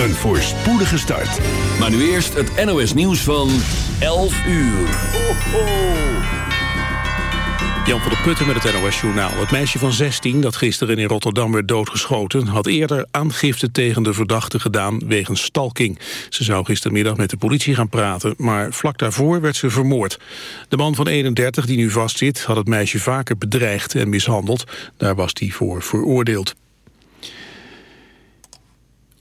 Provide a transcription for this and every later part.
Een voorspoedige start. Maar nu eerst het NOS nieuws van 11 uur. Ho, ho. Jan van der Putten met het NOS-journaal. Het meisje van 16 dat gisteren in Rotterdam werd doodgeschoten... had eerder aangifte tegen de verdachte gedaan wegens stalking. Ze zou gistermiddag met de politie gaan praten... maar vlak daarvoor werd ze vermoord. De man van 31 die nu vastzit had het meisje vaker bedreigd en mishandeld. Daar was hij voor veroordeeld.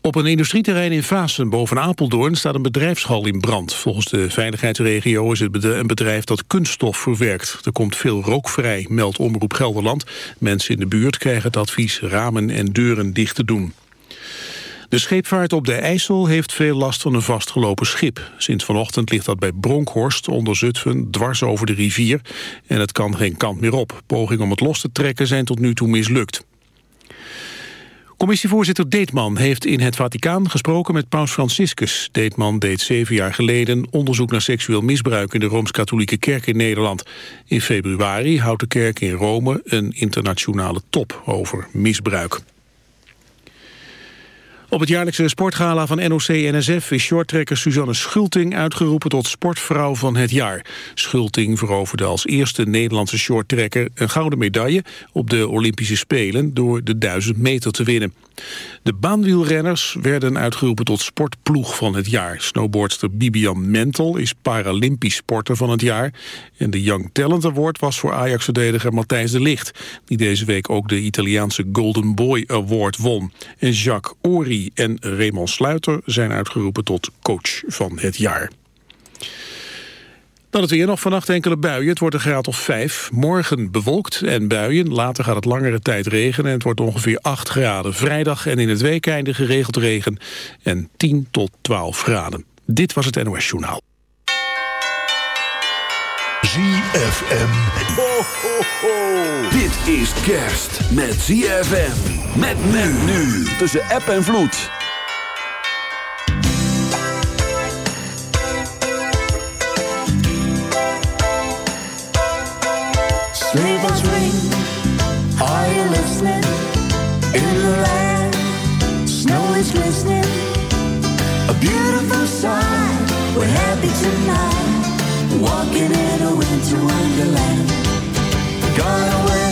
Op een industrieterrein in Vaassen boven Apeldoorn staat een bedrijfshal in brand. Volgens de veiligheidsregio is het een bedrijf dat kunststof verwerkt. Er komt veel rook vrij, meldt Omroep Gelderland. Mensen in de buurt krijgen het advies ramen en deuren dicht te doen. De scheepvaart op de IJssel heeft veel last van een vastgelopen schip. Sinds vanochtend ligt dat bij Bronkhorst onder Zutphen dwars over de rivier. En het kan geen kant meer op. Pogingen om het los te trekken zijn tot nu toe mislukt. Commissievoorzitter Deetman heeft in het Vaticaan gesproken met paus Franciscus. Deetman deed zeven jaar geleden onderzoek naar seksueel misbruik in de Rooms-Katholieke Kerk in Nederland. In februari houdt de kerk in Rome een internationale top over misbruik. Op het jaarlijkse sportgala van NOC-NSF is shorttrekker Suzanne Schulting uitgeroepen tot sportvrouw van het jaar. Schulting veroverde als eerste Nederlandse shorttrekker een gouden medaille op de Olympische Spelen door de 1000 meter te winnen. De baanwielrenners werden uitgeroepen tot sportploeg van het jaar. Snowboardster Bibian Mentel is Paralympisch sporter van het jaar. En de Young Talent Award was voor Ajax-verdediger Matthijs de Ligt... die deze week ook de Italiaanse Golden Boy Award won. En Jacques Ori en Raymond Sluiter zijn uitgeroepen tot coach van het jaar. Dan het weer nog vannacht enkele buien. Het wordt een graad of 5. Morgen bewolkt en buien. Later gaat het langere tijd regenen en het wordt ongeveer 8 graden. Vrijdag en in het weekeinde geregeld regen en 10 tot 12 graden. Dit was het NOS Journaal. ZFM. Ho, ho, ho. Dit is kerst met ZFM. Met men nu. Tussen app en vloed. In a winter wonderland. Gone away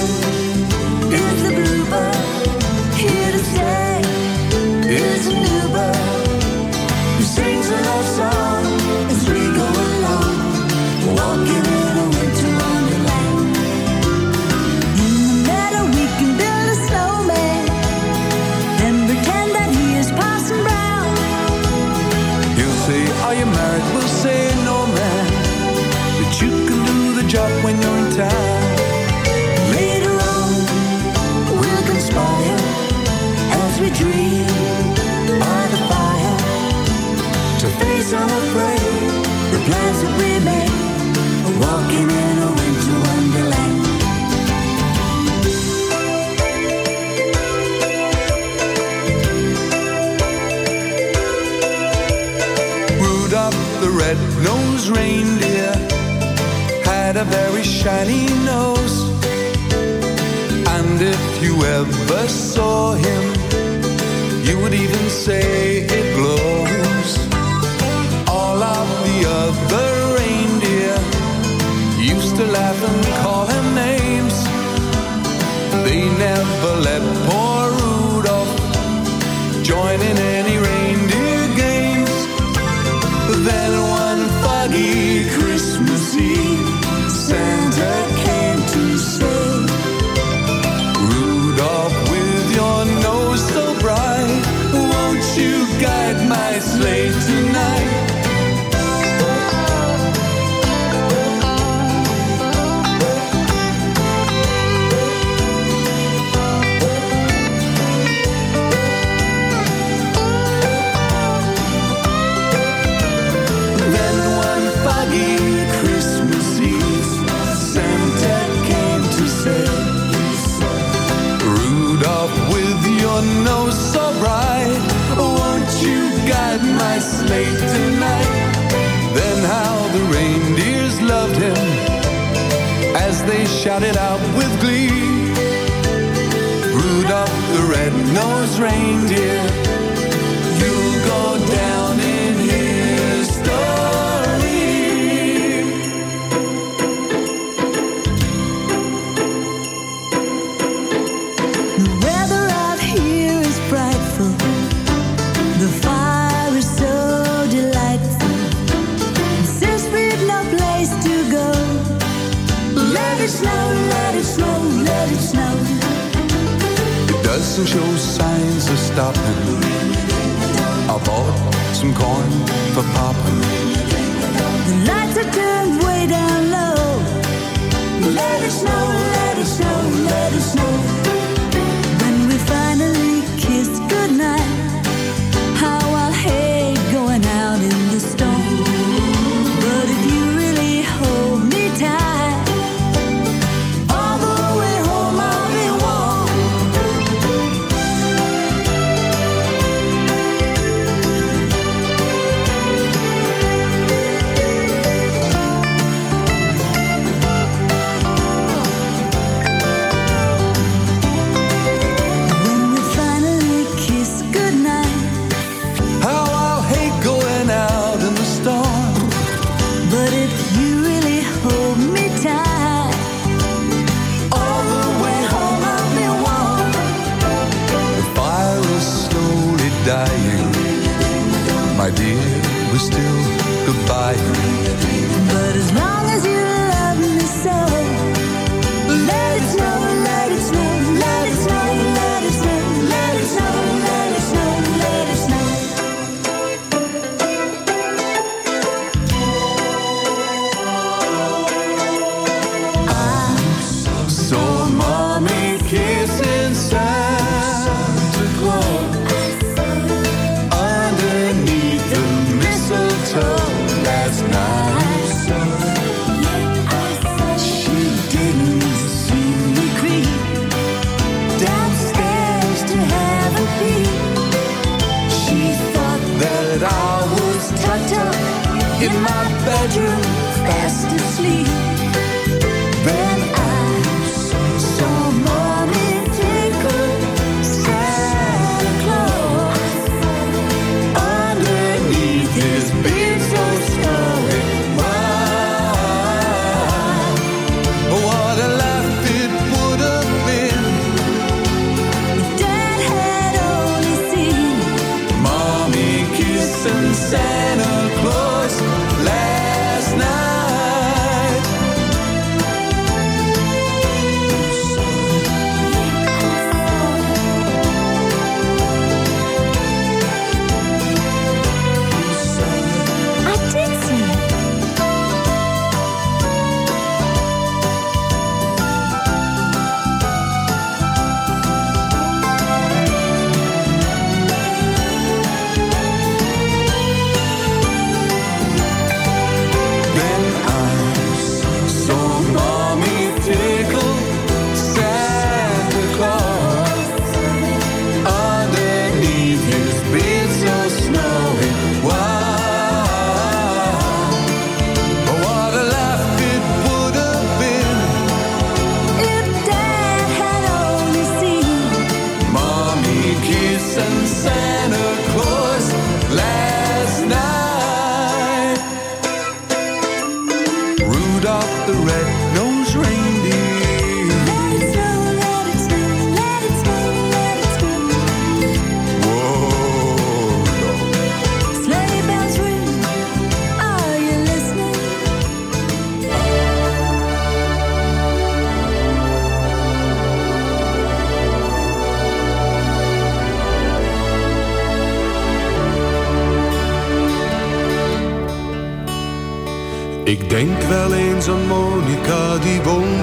very shiny nose. And if you ever saw him, you would even say reindeer. You'll go down in history. The weather out here is frightful. The fire is so delightful. Since we've no place to go, let it snow, let it snow, let it snow. It doesn't show signs so stopping. I bought some corn for popping. The lights are turned way down low. Let it snow.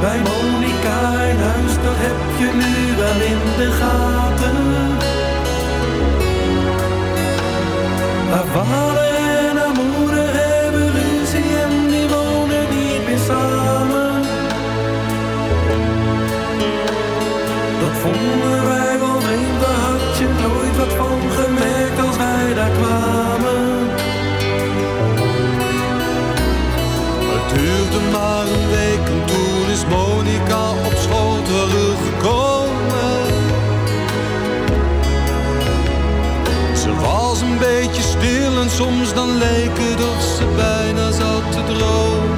Bij Monica in huis, dat heb je nu wel in de gaten. Haar vader en haar moeder hebben ruzie en die wonen niet meer samen. Dat vonden soms dan leek het of ze bijna zat te dromen.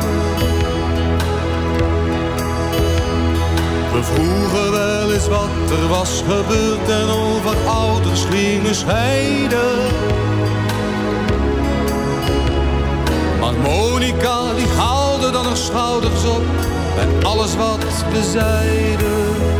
We vroegen wel eens wat er was gebeurd en over ouders gingen scheiden. Maar Monica die haalde dan haar schouders op bij alles wat we zeiden.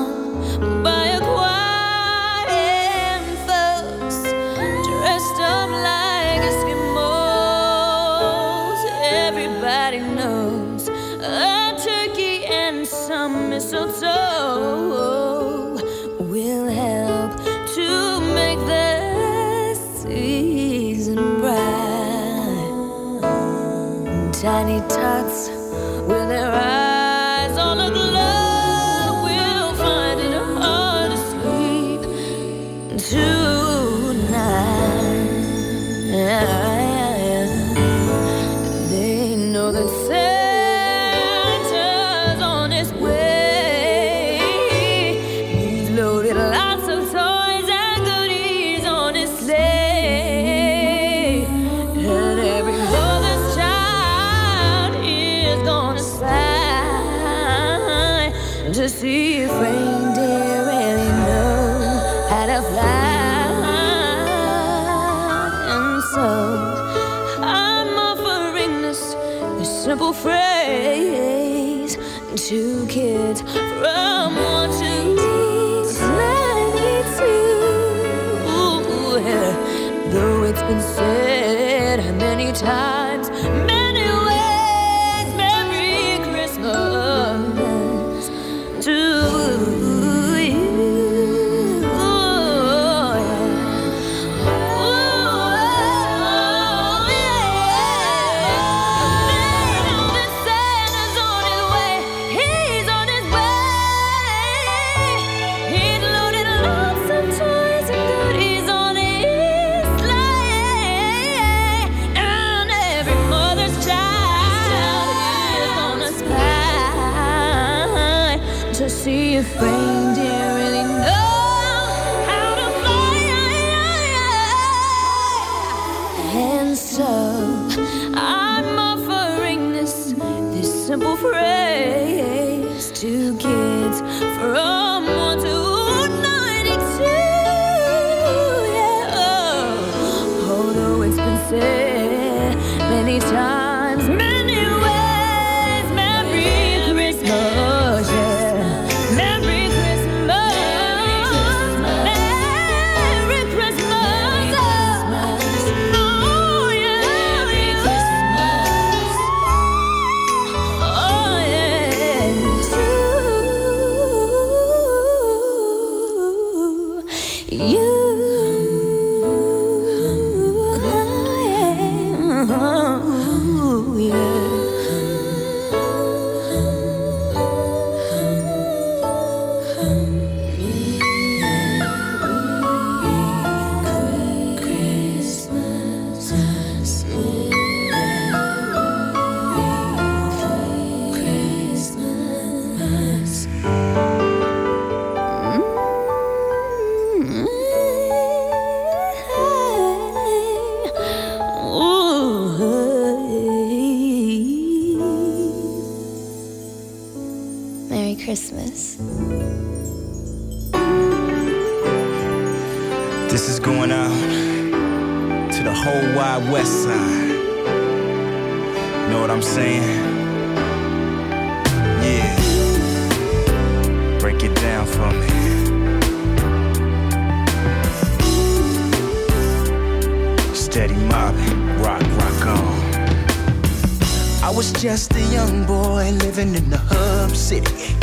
many young boy living in the hub city.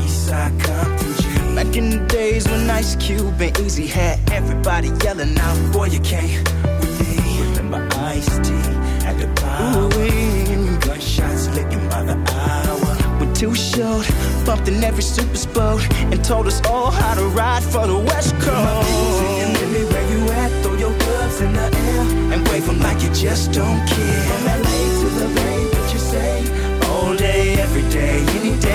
Eastside Compton G. Back in the days when Ice Cube and Eazy had everybody yelling out, Boy, you can't with me. Remember Ice T at the power. Gunshots licking by the hour. We're Too Short bumped in every super boat and told us all how to ride for the West Coast. My where you at? Throw your gloves in the air and wave 'em like you just don't care.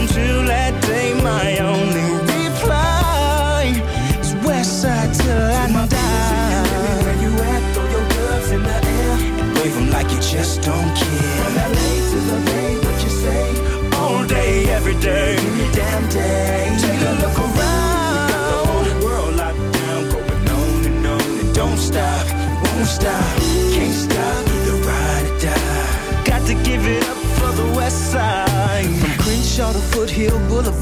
Until that day, my only reply is Westside till I die. Where you at? Throw your gloves in the air and wave 'em like you just don't care. From LA to the Bay, what you say? All day, every day,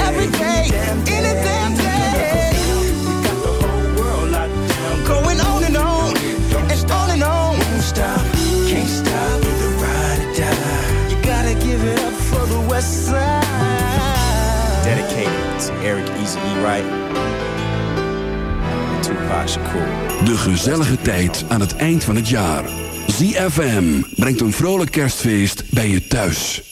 every day, ride Eric De gezellige tijd aan het eind van het jaar. ZFM brengt een vrolijk kerstfeest bij je thuis.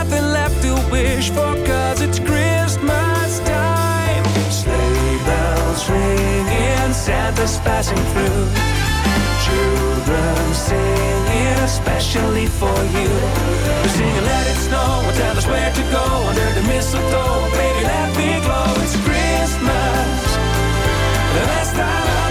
to wish for, cause it's Christmas time. Sleigh bells ringing, Santa's passing through. Children singing, especially for you. We're singing, let it snow, and tell us where to go under the mistletoe. Baby, let me glow, it's Christmas, the best time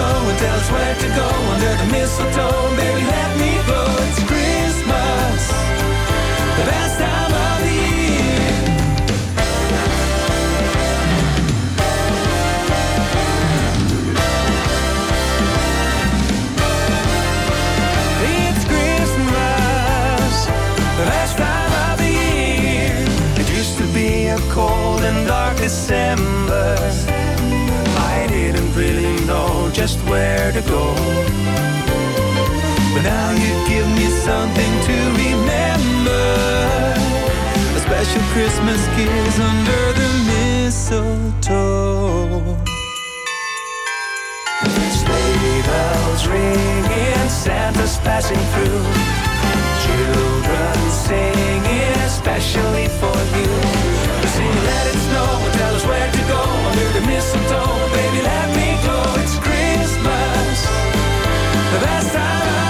snow and tell us where to go under the mistletoe. Baby, let me go. It's Christmas, the best time of the year. It's Christmas, the best time of the year. It used to be a cold and dark December. Just where to go. But now you give me something to remember. A special Christmas kiss under the mistletoe. Sleigh bells ringing, Santa's passing through. Children singing, especially for you. Sing, let it snow, tell us where to go under the mistletoe. Baby, let me go. It's Christmas, the best time. of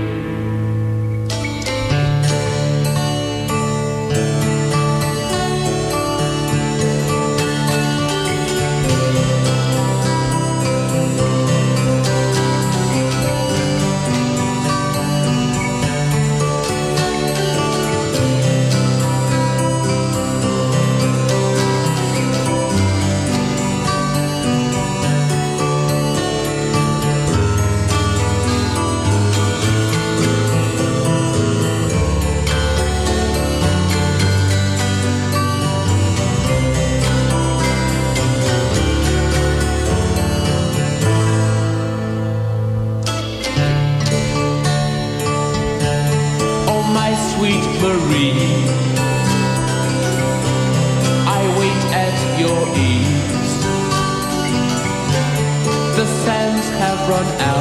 The sands have run out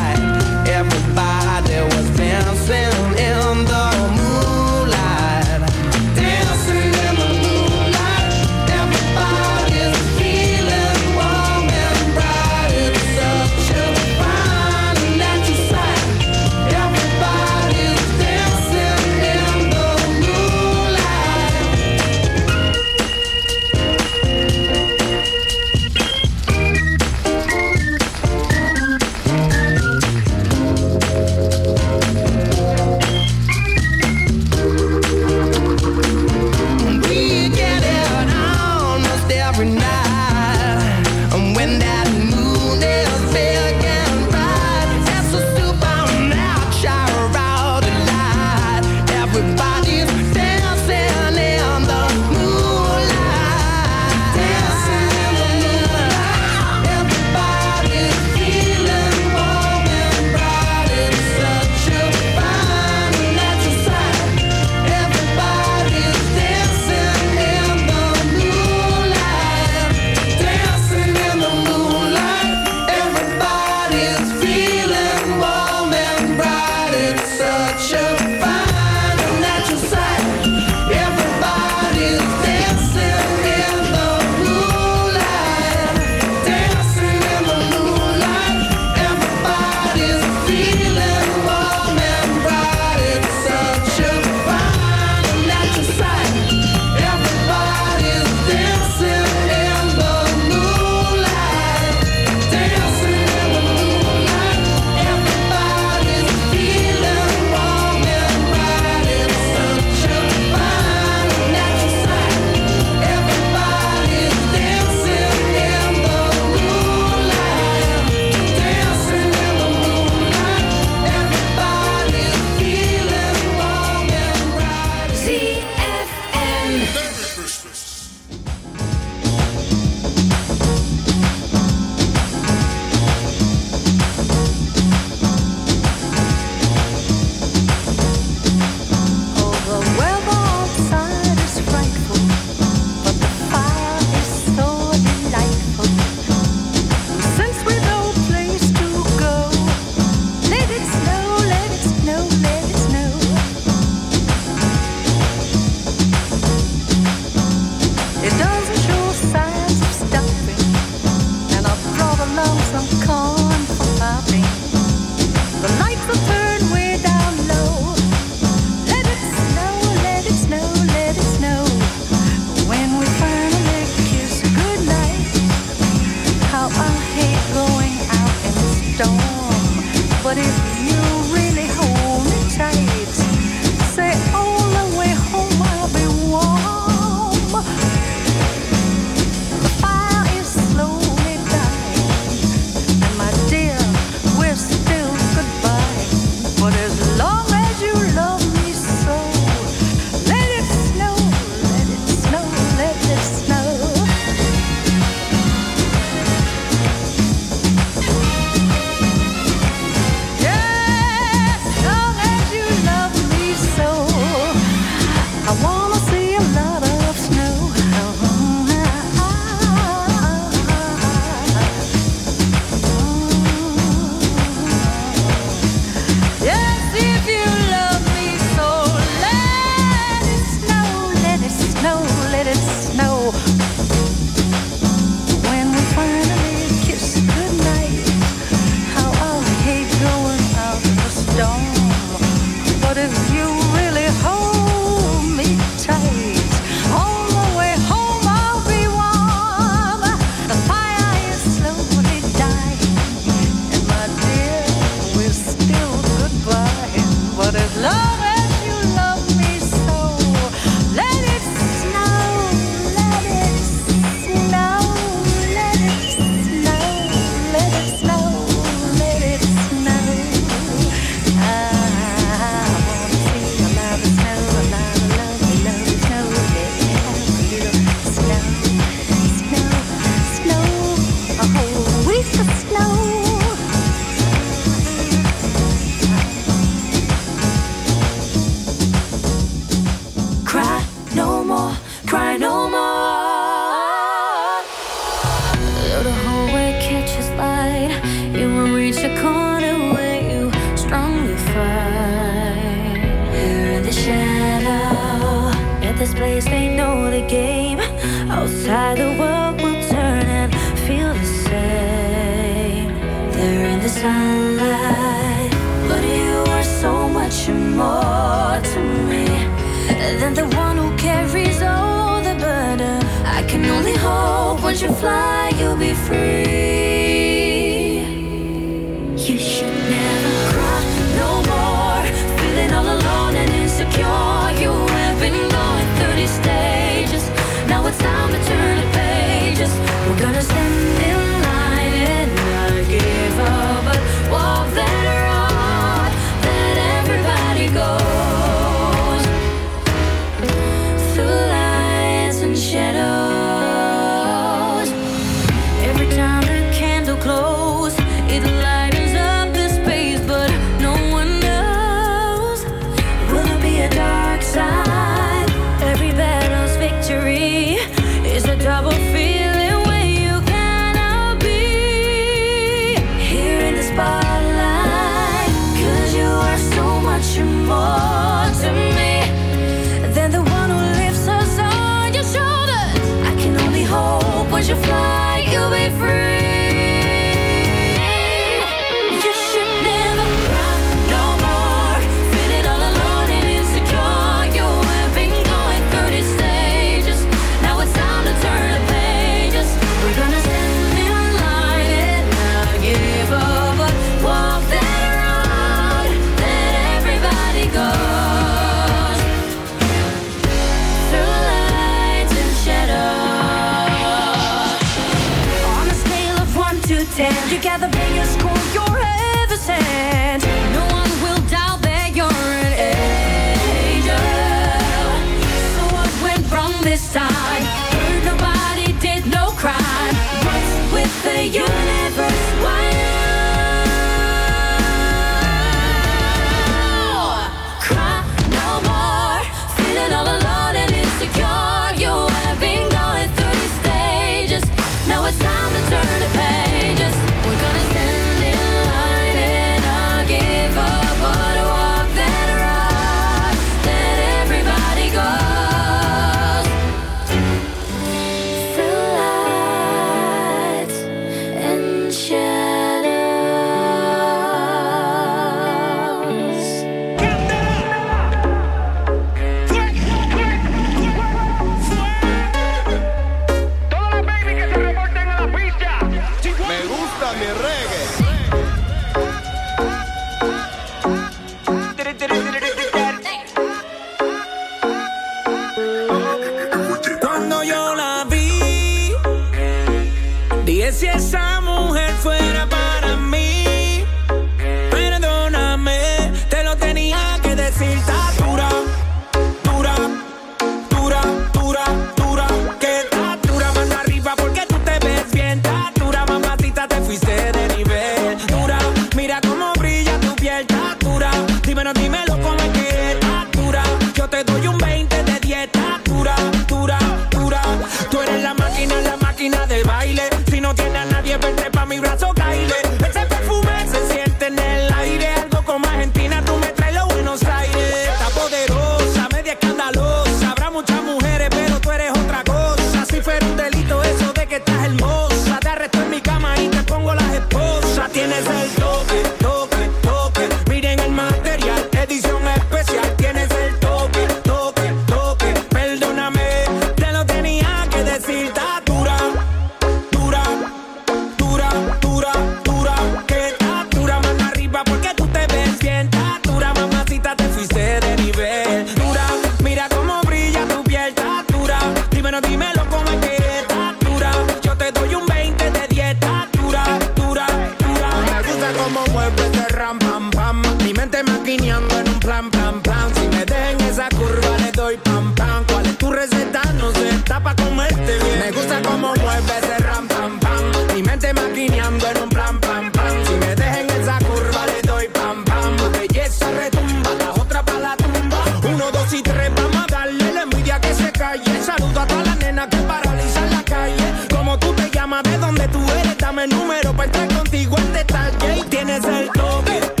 ayer. Saludo a todas las nenas que paralizan la calle. Como tú te llamas, de dónde tú eres, dame el número para estar contigo en detalle. Y tienes el toque